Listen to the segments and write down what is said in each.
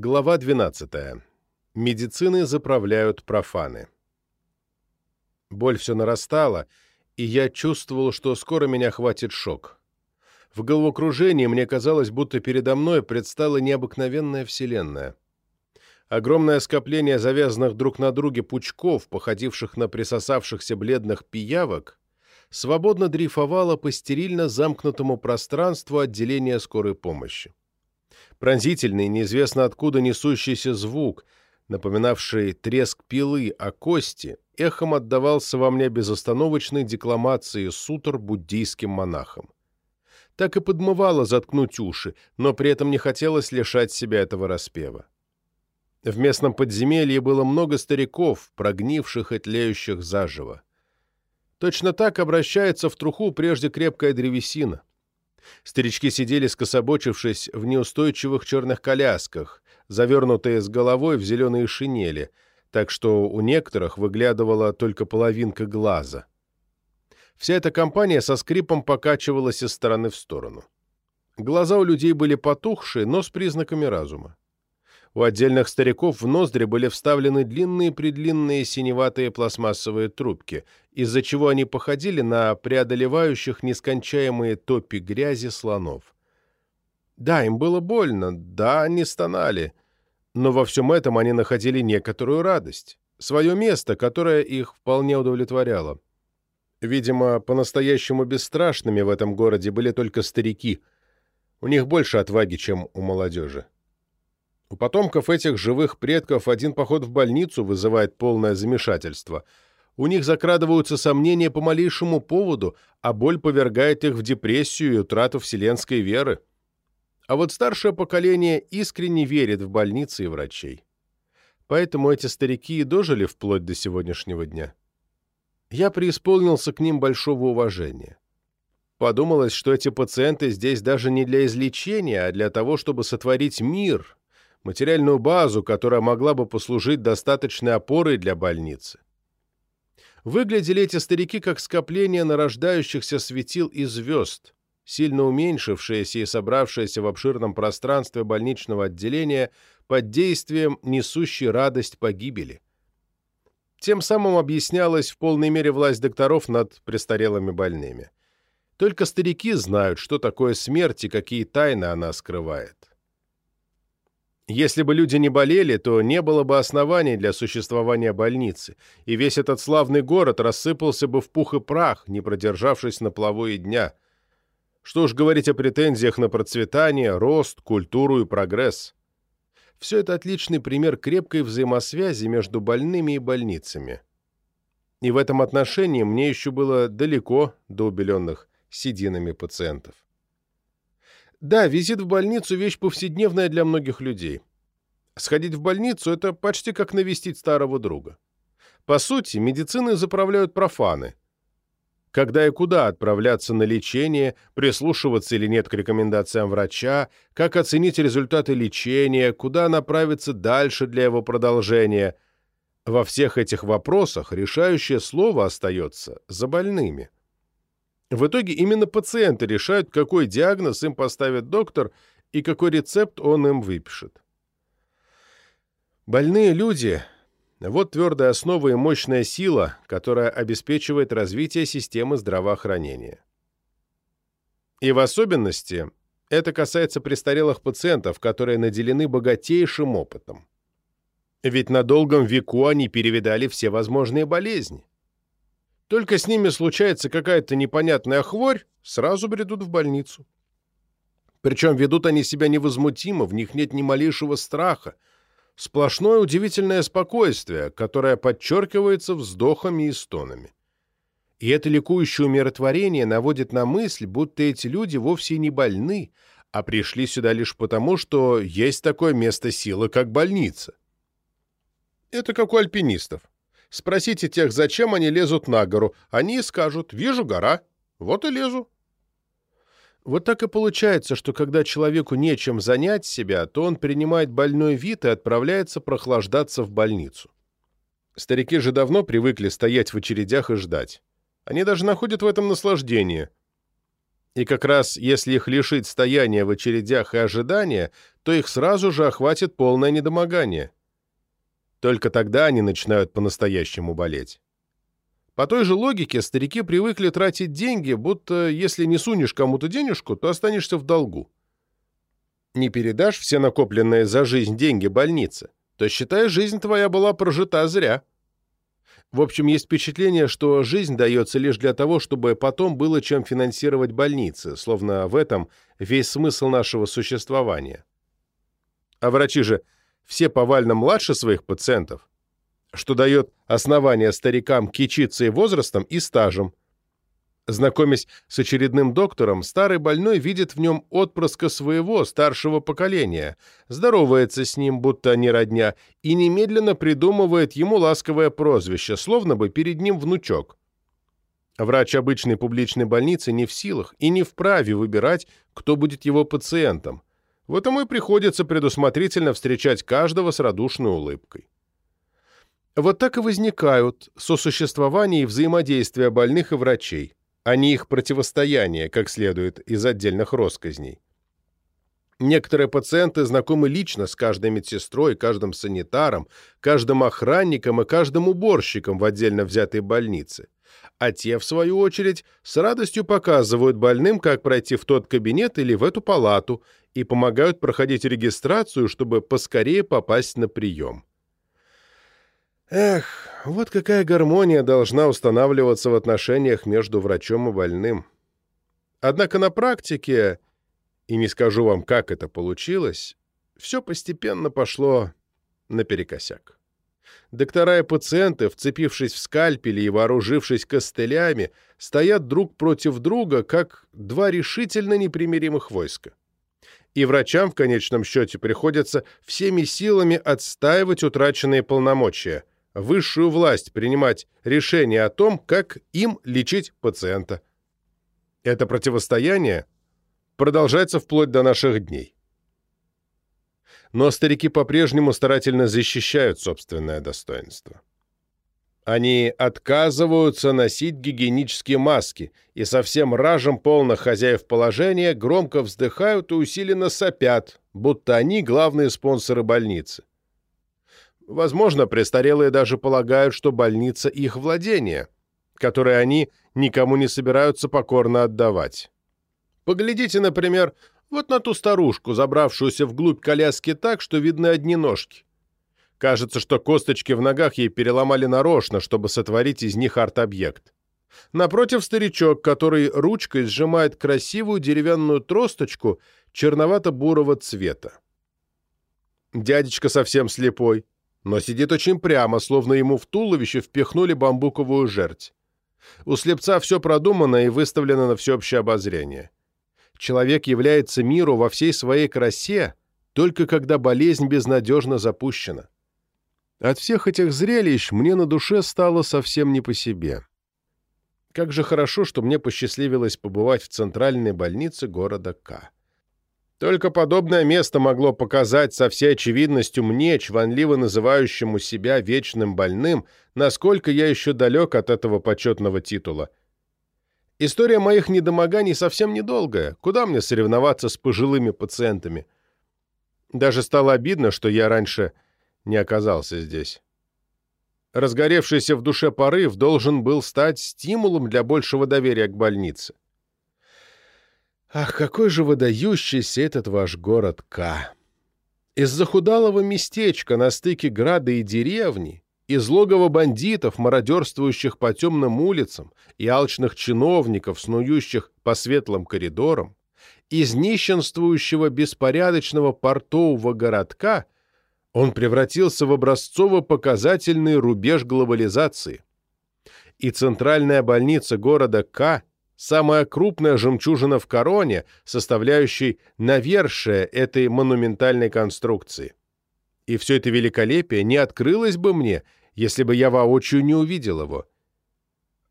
Глава 12. Медицины заправляют профаны. Боль все нарастала, и я чувствовал, что скоро меня хватит шок. В головокружении мне казалось, будто передо мной предстала необыкновенная вселенная. Огромное скопление завязанных друг на друге пучков, походивших на присосавшихся бледных пиявок, свободно дрейфовало по стерильно замкнутому пространству отделения скорой помощи. Пронзительный, неизвестно откуда несущийся звук, напоминавший треск пилы о кости, эхом отдавался во мне безостановочной декламации сутр буддийским монахам. Так и подмывало заткнуть уши, но при этом не хотелось лишать себя этого распева. В местном подземелье было много стариков, прогнивших и тлеющих заживо. Точно так обращается в труху прежде крепкая древесина. Старички сидели скособочившись в неустойчивых черных колясках, завернутые с головой в зеленые шинели, так что у некоторых выглядывала только половинка глаза. Вся эта компания со скрипом покачивалась из стороны в сторону. Глаза у людей были потухшие, но с признаками разума. У отдельных стариков в ноздри были вставлены длинные-предлинные синеватые пластмассовые трубки, из-за чего они походили на преодолевающих нескончаемые топи грязи слонов. Да, им было больно, да, они стонали, но во всем этом они находили некоторую радость, свое место, которое их вполне удовлетворяло. Видимо, по-настоящему бесстрашными в этом городе были только старики. У них больше отваги, чем у молодежи. У потомков этих живых предков один поход в больницу вызывает полное замешательство. У них закрадываются сомнения по малейшему поводу, а боль повергает их в депрессию и утрату вселенской веры. А вот старшее поколение искренне верит в больницы и врачей. Поэтому эти старики и дожили вплоть до сегодняшнего дня. Я преисполнился к ним большого уважения. Подумалось, что эти пациенты здесь даже не для излечения, а для того, чтобы сотворить мир, материальную базу, которая могла бы послужить достаточной опорой для больницы. Выглядели эти старики как скопление нарождающихся светил и звезд, сильно уменьшившиеся и собравшиеся в обширном пространстве больничного отделения под действием несущей радость погибели. Тем самым объяснялась в полной мере власть докторов над престарелыми больными. Только старики знают, что такое смерть и какие тайны она скрывает. Если бы люди не болели, то не было бы оснований для существования больницы, и весь этот славный город рассыпался бы в пух и прах, не продержавшись на плаву и дня. Что уж говорить о претензиях на процветание, рост, культуру и прогресс. Все это отличный пример крепкой взаимосвязи между больными и больницами. И в этом отношении мне еще было далеко до убеленных сединами пациентов. Да, визит в больницу – вещь повседневная для многих людей. Сходить в больницу – это почти как навестить старого друга. По сути, медицины заправляют профаны. Когда и куда отправляться на лечение, прислушиваться или нет к рекомендациям врача, как оценить результаты лечения, куда направиться дальше для его продолжения. Во всех этих вопросах решающее слово остается за больными. В итоге именно пациенты решают, какой диагноз им поставит доктор и какой рецепт он им выпишет. Больные люди – вот твердая основа и мощная сила, которая обеспечивает развитие системы здравоохранения. И в особенности это касается престарелых пациентов, которые наделены богатейшим опытом. Ведь на долгом веку они перевидали все возможные болезни. Только с ними случается какая-то непонятная хворь, сразу бредут в больницу. Причем ведут они себя невозмутимо, в них нет ни малейшего страха. Сплошное удивительное спокойствие, которое подчеркивается вздохами и стонами. И это ликующее умиротворение наводит на мысль, будто эти люди вовсе не больны, а пришли сюда лишь потому, что есть такое место силы, как больница. Это как у альпинистов. Спросите тех, зачем они лезут на гору. Они скажут «Вижу гора, вот и лезу». Вот так и получается, что когда человеку нечем занять себя, то он принимает больной вид и отправляется прохлаждаться в больницу. Старики же давно привыкли стоять в очередях и ждать. Они даже находят в этом наслаждение. И как раз если их лишить стояния в очередях и ожидания, то их сразу же охватит полное недомогание. Только тогда они начинают по-настоящему болеть. По той же логике старики привыкли тратить деньги, будто если не сунешь кому-то денежку, то останешься в долгу. Не передашь все накопленные за жизнь деньги больнице, то считай, жизнь твоя была прожита зря. В общем, есть впечатление, что жизнь дается лишь для того, чтобы потом было чем финансировать больницы, словно в этом весь смысл нашего существования. А врачи же все повально младше своих пациентов, что дает основание старикам кичиться и возрастом, и стажем. Знакомясь с очередным доктором, старый больной видит в нем отпрыска своего старшего поколения, здоровается с ним, будто они родня, и немедленно придумывает ему ласковое прозвище, словно бы перед ним внучок. Врач обычной публичной больницы не в силах и не вправе выбирать, кто будет его пациентом. Вот ему и приходится предусмотрительно встречать каждого с радушной улыбкой. Вот так и возникают сосуществование и взаимодействие больных и врачей, а не их противостояние, как следует из отдельных росказней. Некоторые пациенты знакомы лично с каждой медсестрой, каждым санитаром, каждым охранником и каждым уборщиком в отдельно взятой больнице. А те, в свою очередь, с радостью показывают больным, как пройти в тот кабинет или в эту палату, и помогают проходить регистрацию, чтобы поскорее попасть на прием. Эх, вот какая гармония должна устанавливаться в отношениях между врачом и больным. Однако на практике, и не скажу вам, как это получилось, все постепенно пошло наперекосяк. Доктора и пациенты, вцепившись в скальпели и вооружившись костылями, стоят друг против друга, как два решительно непримиримых войска и врачам в конечном счете приходится всеми силами отстаивать утраченные полномочия, высшую власть принимать решение о том, как им лечить пациента. Это противостояние продолжается вплоть до наших дней. Но старики по-прежнему старательно защищают собственное достоинство. Они отказываются носить гигиенические маски и со всем ражем полных хозяев положения громко вздыхают и усиленно сопят, будто они главные спонсоры больницы. Возможно, престарелые даже полагают, что больница их владение, которое они никому не собираются покорно отдавать. Поглядите, например, вот на ту старушку, забравшуюся вглубь коляски так, что видны одни ножки. Кажется, что косточки в ногах ей переломали нарочно, чтобы сотворить из них арт-объект. Напротив старичок, который ручкой сжимает красивую деревянную тросточку черновато-бурого цвета. Дядечка совсем слепой, но сидит очень прямо, словно ему в туловище впихнули бамбуковую жерть. У слепца все продумано и выставлено на всеобщее обозрение. Человек является миру во всей своей красе, только когда болезнь безнадежно запущена. От всех этих зрелищ мне на душе стало совсем не по себе. Как же хорошо, что мне посчастливилось побывать в центральной больнице города К. Только подобное место могло показать со всей очевидностью мне, чванливо называющему себя вечным больным, насколько я еще далек от этого почетного титула. История моих недомоганий совсем недолгая. Куда мне соревноваться с пожилыми пациентами? Даже стало обидно, что я раньше не оказался здесь. Разгоревшийся в душе порыв должен был стать стимулом для большего доверия к больнице. Ах, какой же выдающийся этот ваш город К! Из захудалого местечка на стыке града и деревни, из логова бандитов, мародерствующих по темным улицам, и алчных чиновников, снующих по светлым коридорам, из нищенствующего беспорядочного портового городка — он превратился в образцово-показательный рубеж глобализации. И центральная больница города К, самая крупная жемчужина в короне, составляющей навершие этой монументальной конструкции. И все это великолепие не открылось бы мне, если бы я воочию не увидел его.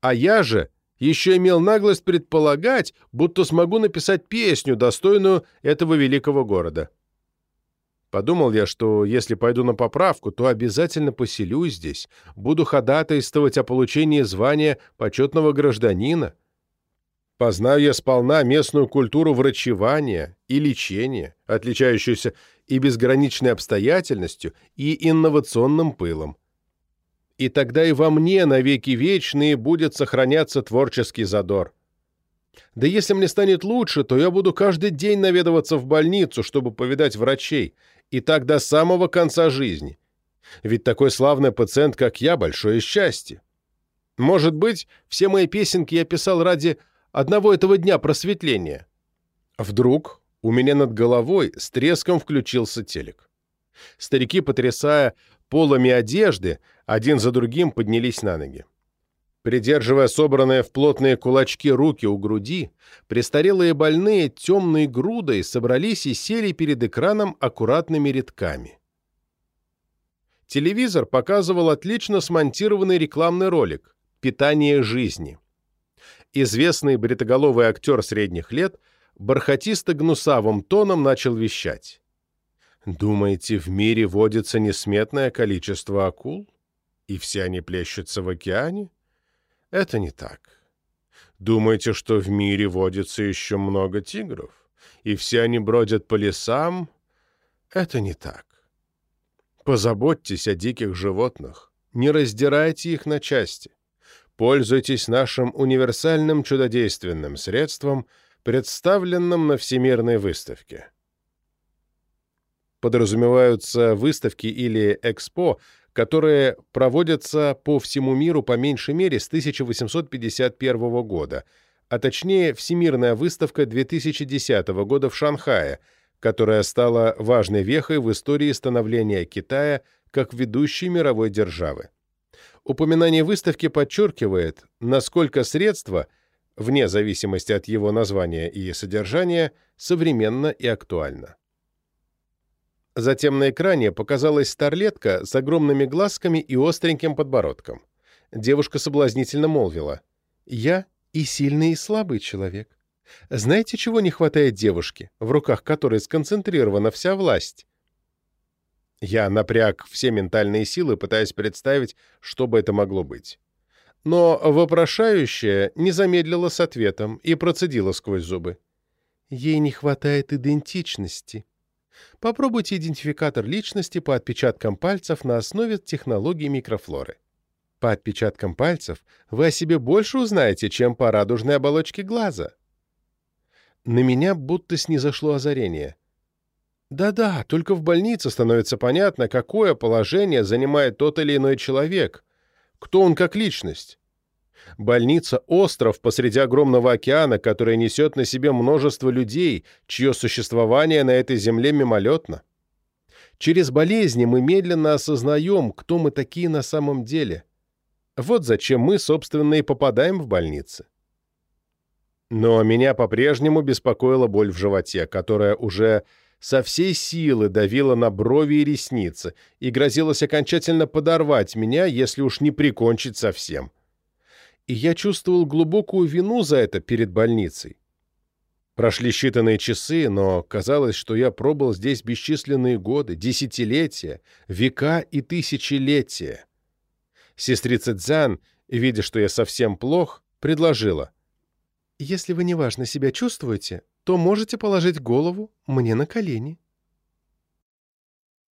А я же еще имел наглость предполагать, будто смогу написать песню, достойную этого великого города. Подумал я, что если пойду на поправку, то обязательно поселюсь здесь, буду ходатайствовать о получении звания почетного гражданина. Познаю я сполна местную культуру врачевания и лечения, отличающуюся и безграничной обстоятельностью, и инновационным пылом. И тогда и во мне навеки вечные будет сохраняться творческий задор. Да если мне станет лучше, то я буду каждый день наведываться в больницу, чтобы повидать врачей, и так до самого конца жизни. Ведь такой славный пациент, как я, большое счастье. Может быть, все мои песенки я писал ради одного этого дня просветления. Вдруг у меня над головой с треском включился телек. Старики, потрясая полами одежды, один за другим поднялись на ноги. Придерживая собранные в плотные кулачки руки у груди, престарелые больные темной грудой собрались и сели перед экраном аккуратными рядками. Телевизор показывал отлично смонтированный рекламный ролик «Питание жизни». Известный бритоголовый актер средних лет бархатисто-гнусавым тоном начал вещать. «Думаете, в мире водится несметное количество акул? И все они плещутся в океане?» Это не так. Думаете, что в мире водится еще много тигров, и все они бродят по лесам? Это не так. Позаботьтесь о диких животных, не раздирайте их на части. Пользуйтесь нашим универсальным чудодейственным средством, представленным на Всемирной выставке. Подразумеваются выставки или экспо, которые проводятся по всему миру по меньшей мере с 1851 года, а точнее Всемирная выставка 2010 года в Шанхае, которая стала важной вехой в истории становления Китая как ведущей мировой державы. Упоминание выставки подчеркивает, насколько средства, вне зависимости от его названия и содержания, современно и актуально. Затем на экране показалась старлетка с огромными глазками и остреньким подбородком. Девушка соблазнительно молвила. «Я и сильный, и слабый человек. Знаете, чего не хватает девушке, в руках которой сконцентрирована вся власть?» Я напряг все ментальные силы, пытаясь представить, что бы это могло быть. Но вопрошающая не замедлила с ответом и процедила сквозь зубы. «Ей не хватает идентичности». Попробуйте идентификатор личности по отпечаткам пальцев на основе технологии микрофлоры. По отпечаткам пальцев вы о себе больше узнаете, чем по радужной оболочке глаза. На меня будто снизошло озарение. Да-да, только в больнице становится понятно, какое положение занимает тот или иной человек, кто он как личность. Больница — остров посреди огромного океана, который несет на себе множество людей, чье существование на этой земле мимолетно. Через болезни мы медленно осознаем, кто мы такие на самом деле. Вот зачем мы, собственно, и попадаем в больницы. Но меня по-прежнему беспокоила боль в животе, которая уже со всей силы давила на брови и ресницы и грозилась окончательно подорвать меня, если уж не прикончить совсем. — и я чувствовал глубокую вину за это перед больницей. Прошли считанные часы, но казалось, что я пробыл здесь бесчисленные годы, десятилетия, века и тысячелетия. Сестрица Дзян, видя, что я совсем плох, предложила. «Если вы неважно себя чувствуете, то можете положить голову мне на колени».